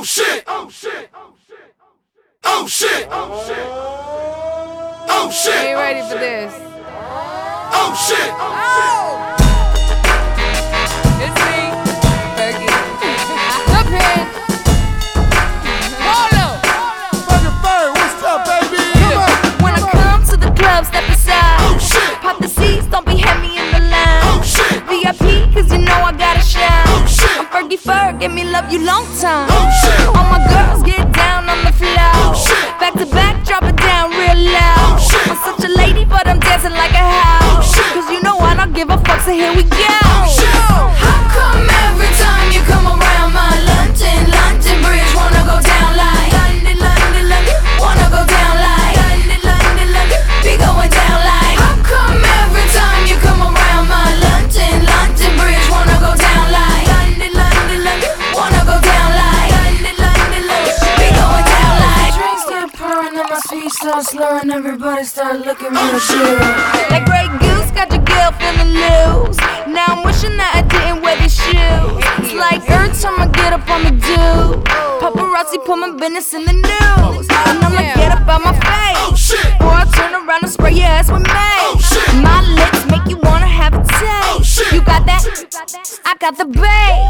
Oh shit! Oh shit! Oh shit! Oh shit! Oh shit! Are you ready for this? Oh shit! Oh! It's me, Fergie. The pin. Polo. Fucking bird, what's up, baby? Come on. When I come to the club, step aside. Oh shit! Pop the seats, don't be heavy in the line. Oh shit! VIP, cause you know I gotta shine. Oh shit! I'm Fergie Ferg, give me love you long time. Going down light How come every time you come around my London, Luntain bridge, wanna go down light, lundel, wanna go down light, I did lund the lunch, be going down like Drinks start pouring and my feet start slurring, everybody start looking real good. That Paparazzi put my business in the news. And I'm like, get up out my Oh face. Or I turn around and spray your ass with mace. My lips make you wanna have a taste. You got that? I got the bass.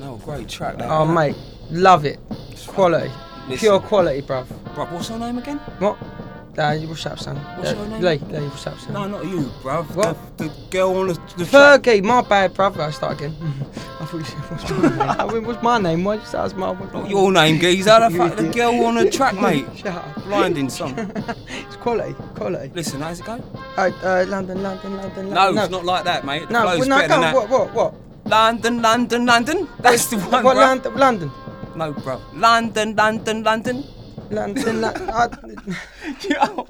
Know, great track that. Oh, mate, love it. Quality. Pure quality, bruv. Bruv, what's her name again? What? Uh, what's up, son? What's uh, your name? Lee, Lee, what's up, son? No, not you, bruv. What? The, the girl on the, the track. Fergie, my bad, bruv. I start again. I thought you said, what's my name? I mean, what's my name? Why say that's my Not your name, geezer. The, fuck, the girl on the track, mate. Shut up. Blinding song. It's quality, quality. Listen, how's it go? Uh, uh, London, London, London, No, London. it's not like that, mate. The No, well, no, better go than that. what, what, what? London, London, London. That's the one, What, bruv. London, London? No, bro. London, London, London. London, London. Yo.